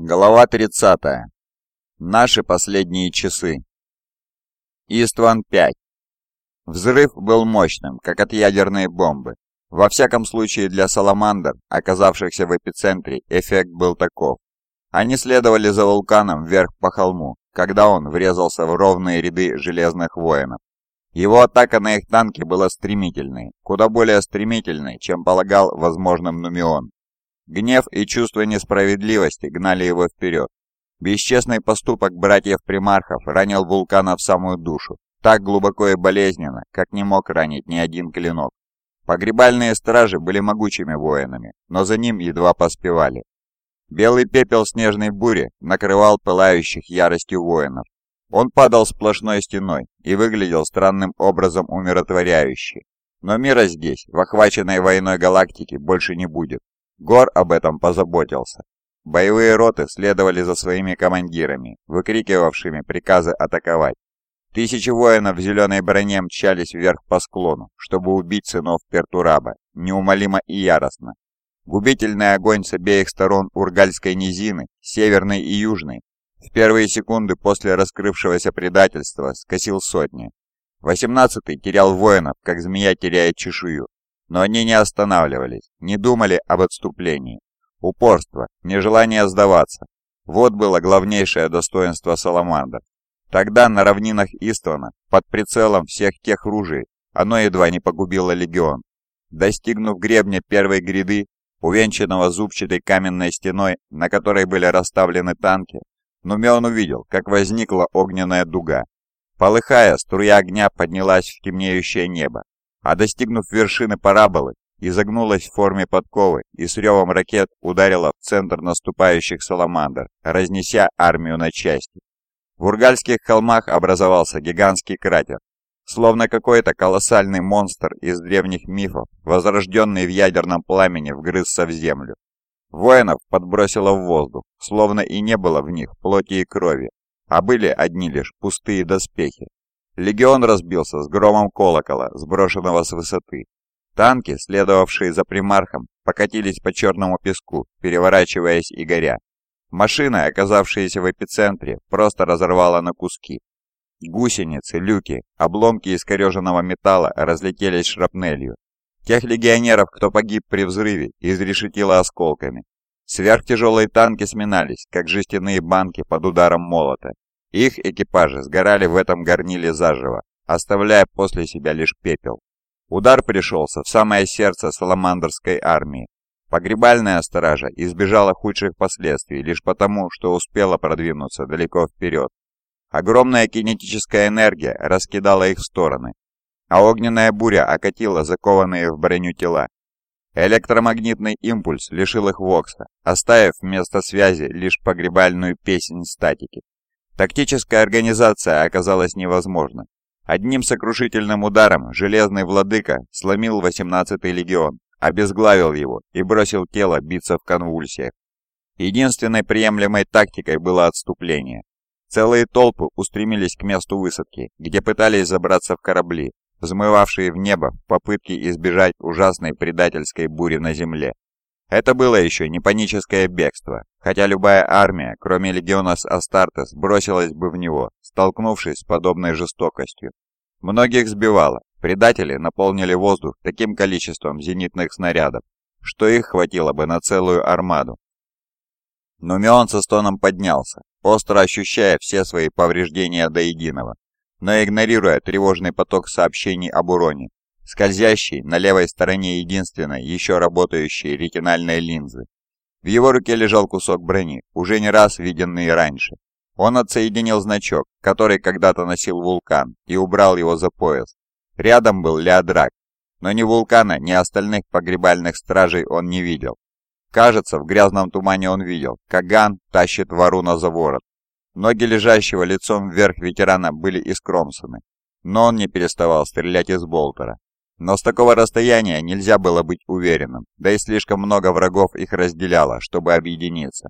Глава 30. Наши последние часы. Истван-5. Взрыв был мощным, как от ядерной бомбы. Во всяком случае для саламандр, оказавшихся в эпицентре, эффект был таков. Они следовали за вулканом вверх по холму, когда он врезался в ровные ряды железных воинов. Его атака на их танки была стремительной, куда более стремительной, чем полагал возможным Нумион. Гнев и чувство несправедливости гнали его вперед. Бесчестный поступок братьев-примархов ранил вулкана в самую душу, так глубоко и болезненно, как не мог ранить ни один клинок. Погребальные стражи были могучими воинами, но за ним едва поспевали. Белый пепел снежной бури накрывал пылающих яростью воинов. Он падал сплошной стеной и выглядел странным образом умиротворяюще. Но мира здесь, в охваченной войной галактике, больше не будет. Гор об этом позаботился. Боевые роты следовали за своими командирами, выкрикивавшими приказы атаковать. Тысячи воинов в зеленой броне мчались вверх по склону, чтобы убить сынов Пертураба, неумолимо и яростно. Губительный огонь с обеих сторон Ургальской низины, северной и южной, в первые секунды после раскрывшегося предательства скосил сотни. Восемнадцатый терял воинов, как змея теряет чешую, но они не останавливались, не думали об отступлении. Упорство, нежелание сдаваться. Вот было главнейшее достоинство Саламандр. Тогда на равнинах Иствана, под прицелом всех тех ружей, оно едва не погубило легион. Достигнув гребня первой гряды, увенчанного зубчатой каменной стеной, на которой были расставлены танки, Нумеон увидел, как возникла огненная дуга. Полыхая, струя огня поднялась в темнеющее небо, а достигнув вершины параболы, изогнулась в форме подковы и с ревом ракет ударила в центр наступающих саламандр, разнеся армию на части. В Ургальских холмах образовался гигантский кратер, словно какой-то колоссальный монстр из древних мифов, возрожденный в ядерном пламени, вгрызся в землю. Воинов подбросило в воздух, словно и не было в них плоти и крови, а были одни лишь пустые доспехи. Легион разбился с громом колокола, сброшенного с высоты. Танки, следовавшие за примархом, покатились по черному песку, переворачиваясь и горя. Машины, оказавшиеся в эпицентре, просто разорвало на куски. Гусеницы, люки, обломки искореженного металла разлетелись шрапнелью. Тех легионеров, кто погиб при взрыве, изрешетило осколками. Сверхтяжелые танки сминались, как жестяные банки под ударом молота. Их экипажи сгорали в этом горниле заживо, оставляя после себя лишь пепел. Удар пришелся в самое сердце саламандерской армии. Погребальная стража избежала худших последствий лишь потому, что успела продвинуться далеко вперед. Огромная кинетическая энергия раскидала их в стороны, а огненная буря окатила закованные в броню тела. Электромагнитный импульс лишил их вокса, оставив вместо связи лишь погребальную песнь статики. Тактическая организация оказалась невозможна. Одним сокрушительным ударом Железный Владыка сломил 18-й легион, обезглавил его и бросил тело биться в конвульсиях. Единственной приемлемой тактикой было отступление. Целые толпы устремились к месту высадки, где пытались забраться в корабли, взмывавшие в небо в попытке избежать ужасной предательской бури на земле. Это было еще не паническое бегство, хотя любая армия, кроме легиона Астартес, бросилась бы в него, столкнувшись с подобной жестокостью. Многих сбивало, предатели наполнили воздух таким количеством зенитных снарядов, что их хватило бы на целую армаду. Но Мион со стоном поднялся, остро ощущая все свои повреждения до единого, но игнорируя тревожный поток сообщений об уроне, скользящей на левой стороне единственной еще работающей ретинальной линзы. В его руке лежал кусок брони, уже не раз виденный раньше. Он отсоединил значок, который когда-то носил вулкан, и убрал его за пояс. Рядом был Леодрак, но ни вулкана, ни остальных погребальных стражей он не видел. Кажется, в грязном тумане он видел, как Ган тащит Варуна за ворот. Ноги лежащего лицом вверх ветерана были искромсаны, но он не переставал стрелять из болтера. Но с такого расстояния нельзя было быть уверенным, да и слишком много врагов их разделяло, чтобы объединиться.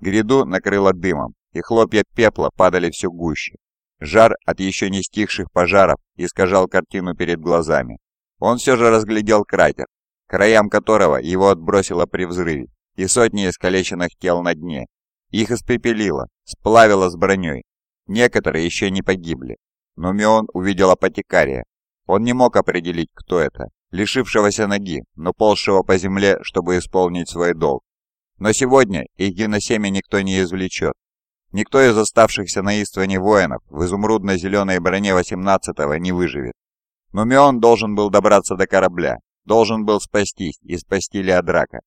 Гряду накрыло дымом, и хлопья пепла падали все гуще. Жар от еще не стихших пожаров искажал картину перед глазами. Он все же разглядел кратер, краям которого его отбросило при взрыве, и сотни искалеченных тел на дне. Их испепелило, сплавило с броней. Некоторые еще не погибли. Но Мион увидел апотекария. Он не мог определить, кто это, лишившегося ноги, но ползшего по земле, чтобы исполнить свой долг. Но сегодня их геносемя никто не извлечет. Никто из оставшихся на Истване воинов в изумрудно-зеленой броне 18-го не выживет. Но Мион должен был добраться до корабля, должен был спастись и спасти Леодрака.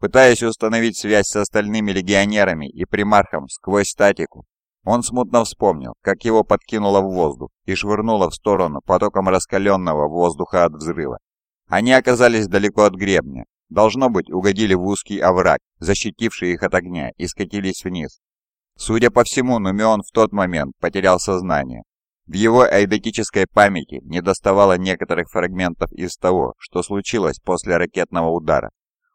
Пытаясь установить связь с остальными легионерами и примархом сквозь статику, он смутно вспомнил, как его подкинуло в воздух и швырнуло в сторону потоком раскаленного воздуха от взрыва. Они оказались далеко от гребня. Должно быть, угодили в узкий овраг, защитивший их от огня, и скатились вниз. Судя по всему, Нумион в тот момент потерял сознание. В его эйдетической памяти недоставало некоторых фрагментов из того, что случилось после ракетного удара.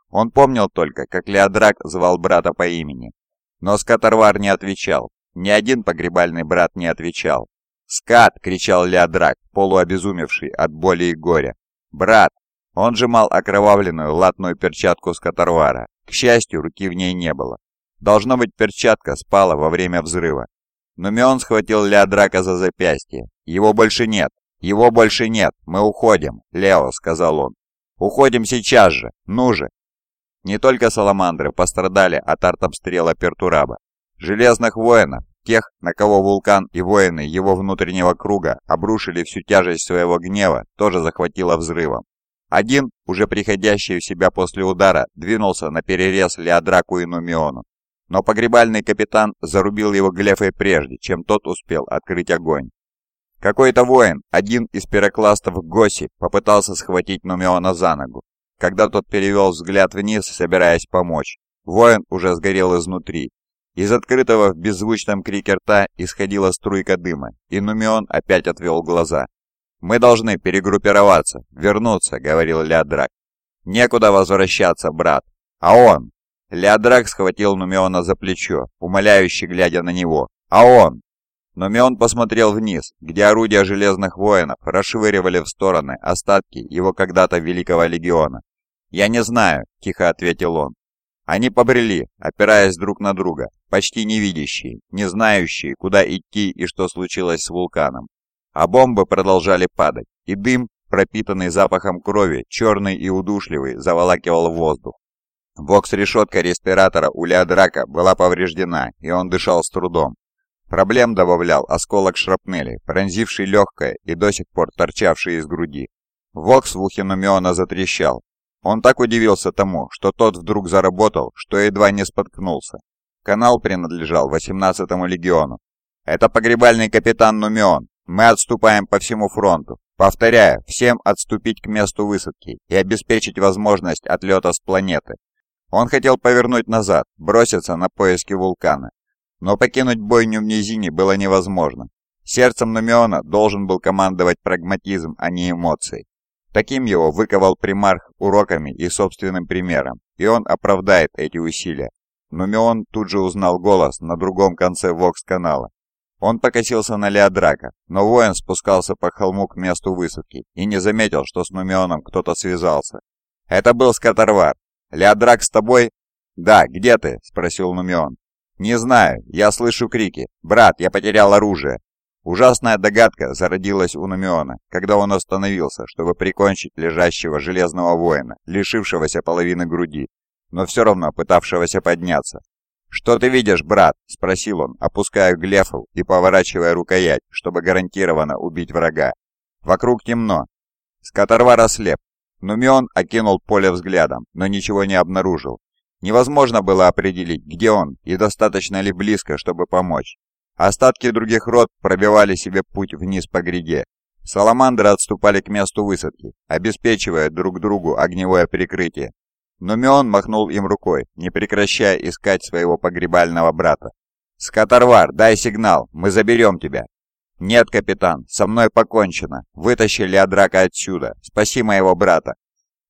Он помнил только, как Леодрак звал брата по имени. Но Скатарвар не отвечал. Ни один погребальный брат не отвечал. «Скат!» — кричал Леодрак, полуобезумевший от боли и горя. «Брат!» Он сжимал окровавленную латную перчатку Скатарвара. К счастью, руки в ней не было. Должно быть, перчатка спала во время взрыва. Но Мион схватил Леодрака за запястье. «Его больше нет! Его больше нет! Мы уходим!» «Лео», — сказал он. «Уходим сейчас же! Ну же!» Не только саламандры пострадали от артобстрела Пертураба. Железных воинов, тех, на кого вулкан и воины его внутреннего круга обрушили всю тяжесть своего гнева, тоже захватило взрывом. Один, уже приходящий в себя после удара, двинулся на перерез Леодраку и Нумиону, но погребальный капитан зарубил его глефой прежде, чем тот успел открыть огонь. Какой-то воин, один из пирокластов Госи, попытался схватить Нумиона за ногу. Когда тот перевел взгляд вниз, собираясь помочь, воин уже сгорел изнутри. Из открытого в беззвучном крике рта исходила струйка дыма, и Нумион опять отвел глаза. «Мы должны перегруппироваться, вернуться», — говорил Леодрак. «Некуда возвращаться, брат. А он, Леодрак схватил Нумиона за плечо, умоляюще глядя на него. «А он?» Нумион посмотрел вниз, где орудия железных воинов расшвыривали в стороны остатки его когда-то великого легиона. «Я не знаю», — тихо ответил он. Они побрели, опираясь друг на друга, почти невидящие, не знающие, куда идти и что случилось с вулканом. А бомбы продолжали падать, и дым, пропитанный запахом крови, черный и удушливый, заволакивал воздух. Вокс-решетка респиратора у Леодрака была повреждена, и он дышал с трудом. Проблем добавлял осколок шрапнели, пронзивший легкое и до сих пор торчавший из груди. Вокс в ухе Нумиона затрещал. Он так удивился тому, что тот вдруг заработал, что едва не споткнулся. Канал принадлежал 18-му легиону. «Это погребальный капитан Нумион. Мы отступаем по всему фронту. Повторяю, всем отступить к месту высадки и обеспечить возможность отлета с планеты. Он хотел повернуть назад, броситься на поиски вулкана. Но покинуть бойню в низине было невозможно. Сердцем Нумиона должен был командовать прагматизм, а не эмоции. Таким его выковал примарх уроками и собственным примером, и он оправдает эти усилия. Нумион тут же узнал голос на другом конце вокс-канала. Он покосился на Леодрака, но воин спускался по холму к месту высадки и не заметил, что с Нумионом кто-то связался. Это был Скотарвар, «Леодрак с тобой?» «Да, где ты?» – спросил Нумион. «Не знаю, я слышу крики. Брат, я потерял оружие». Ужасная догадка зародилась у Нумиона, когда он остановился, чтобы прикончить лежащего железного воина, лишившегося половины груди, но все равно пытавшегося подняться. «Что ты видишь, брат?» – спросил он, опуская глефу и поворачивая рукоять, чтобы гарантированно убить врага. «Вокруг темно». Скоторвар ослеп, Нумион окинул поле взглядом, но ничего не обнаружил. Невозможно было определить, где он и достаточно ли близко, чтобы помочь. Остатки других род пробивали себе путь вниз по гряде. Саламандры отступали к месту высадки, обеспечивая друг другу огневое прикрытие. Нумион махнул им рукой, не прекращая искать своего погребального брата. «Скоторвар, дай сигнал, мы заберем тебя!» «Нет, капитан, со мной покончено. Вытащи Леодрака отсюда. Спаси моего брата.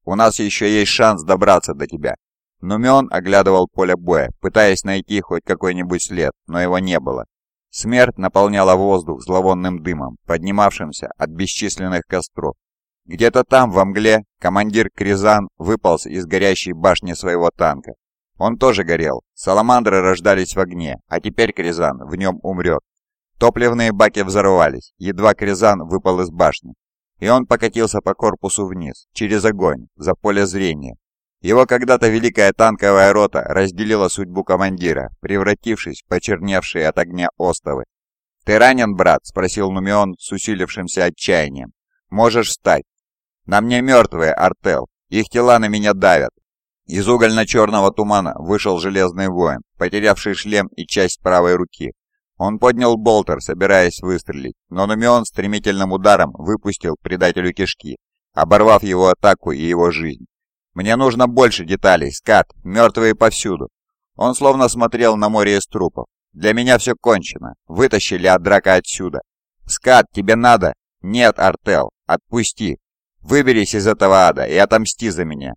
У нас еще есть шанс добраться до тебя». Нумион оглядывал поле боя, пытаясь найти хоть какой-нибудь след, но его не было. Смерть наполняла воздух зловонным дымом, поднимавшимся от бесчисленных костров. Где-то там, во мгле, командир Кризан выполз из горящей башни своего танка. Он тоже горел. Саламандры рождались в огне, а теперь Кризан в нем умрет. Топливные баки взорвались, едва Кризан выпал из башни. И он покатился по корпусу вниз, через огонь, за поле зрения. Его когда-то великая танковая рота разделила судьбу командира, превратившись в почерневшие от огня остовы. «Ты ранен, брат?» – спросил Нумион с усилившимся отчаянием. «Можешь встать». «На мне мертвые, Артел. Их тела на меня давят». Из угольно-черного тумана вышел железный воин, потерявший шлем и часть правой руки. Он поднял болтер, собираясь выстрелить, но Нумион стремительным ударом выпустил предателю кишки, оборвав его атаку и его жизнь. «Мне нужно больше деталей, скат, мертвые повсюду». Он словно смотрел на море из трупов. «Для меня все кончено. Вытащили от драка отсюда». «Скат, тебе надо?» «Нет, Артел, отпусти. Выберись из этого ада и отомсти за меня».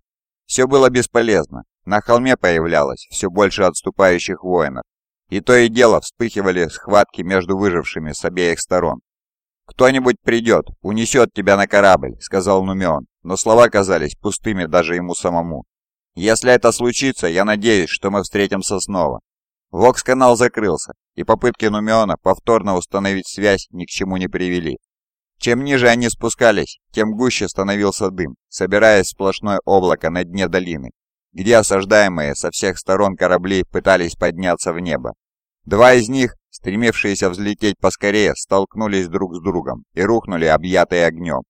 Все было бесполезно. На холме появлялось все больше отступающих воинов. И то и дело вспыхивали схватки между выжившими с обеих сторон. «Кто-нибудь придет, унесет тебя на корабль», — сказал Нумеон, но слова казались пустыми даже ему самому. «Если это случится, я надеюсь, что мы встретимся снова». Вокс-канал закрылся, и попытки Нумеона повторно установить связь ни к чему не привели. Чем ниже они спускались, тем гуще становился дым, собираясь в сплошное облако на дне долины, где осаждаемые со всех сторон корабли пытались подняться в небо. Два из них, стремившиеся взлететь поскорее, столкнулись друг с другом и рухнули, объятые огнем.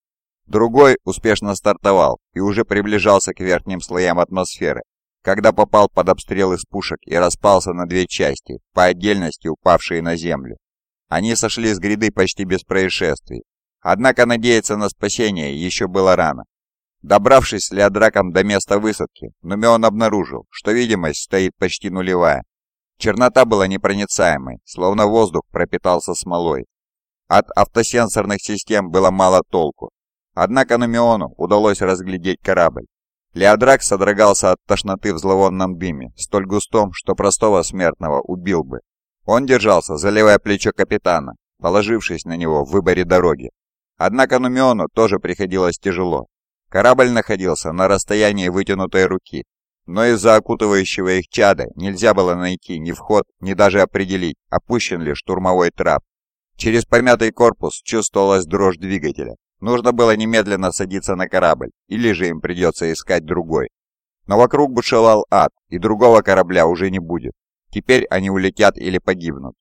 Другой успешно стартовал и уже приближался к верхним слоям атмосферы, когда попал под обстрел из пушек и распался на две части, по отдельности упавшие на землю. Они сошли с гряды почти без происшествий. Однако надеяться на спасение еще было рано. Добравшись с Леодраком до места высадки, Нумеон обнаружил, что видимость стоит почти нулевая. Чернота была непроницаемой, словно воздух пропитался смолой. От автосенсорных систем было мало толку. Однако Нумиону удалось разглядеть корабль. Леодрак содрогался от тошноты в зловонном дыме, столь густом, что простого смертного убил бы. Он держался за левое плечо капитана, положившись на него в выборе дороги. Однако Нумиону тоже приходилось тяжело. Корабль находился на расстоянии вытянутой руки, но из-за окутывающего их чада нельзя было найти ни вход, ни даже определить, опущен ли штурмовой трап. Через помятый корпус чувствовалась дрожь двигателя. Нужно было немедленно садиться на корабль, или же им придется искать другой. Но вокруг бушевал ад, и другого корабля уже не будет. Теперь они улетят или погибнут.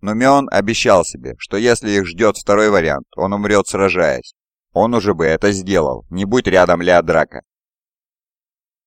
Но Мион обещал себе, что если их ждет второй вариант, он умрет сражаясь. Он уже бы это сделал, не будь рядом Леодрака.